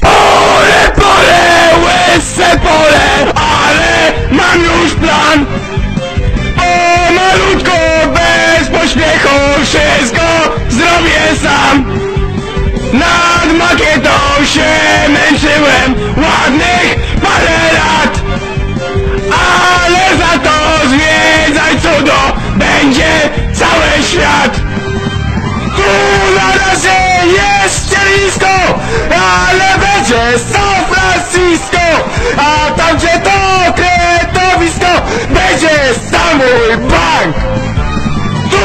Pole, pole, łyse pole, ale mam już plan. O, malutko, bez pośpiechu, wszystko zrobię sam. A tam gdzie to kretowisko, będzie sam mój bank. Tu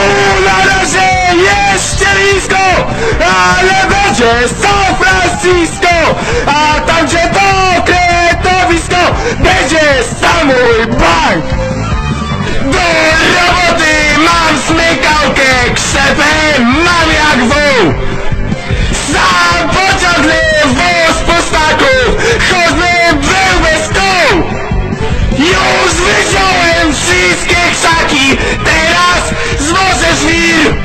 na razie jest ścielisko, ale będzie San Francisco, a tam gdzie to kretowisko, będzie sam mój bank. Już wyciąłem wszystkie krzaki, teraz zwożę żwir.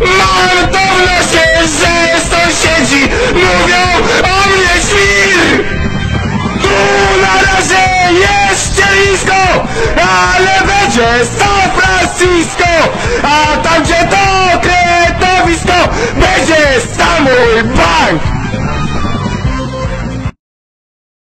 Mam nosie, że sąsiedzi mówią o mnie świr. Tu na razie jest ścielisko, ale będzie San Francisco, a tam gdzie to kretowisko, będzie sam mój bank.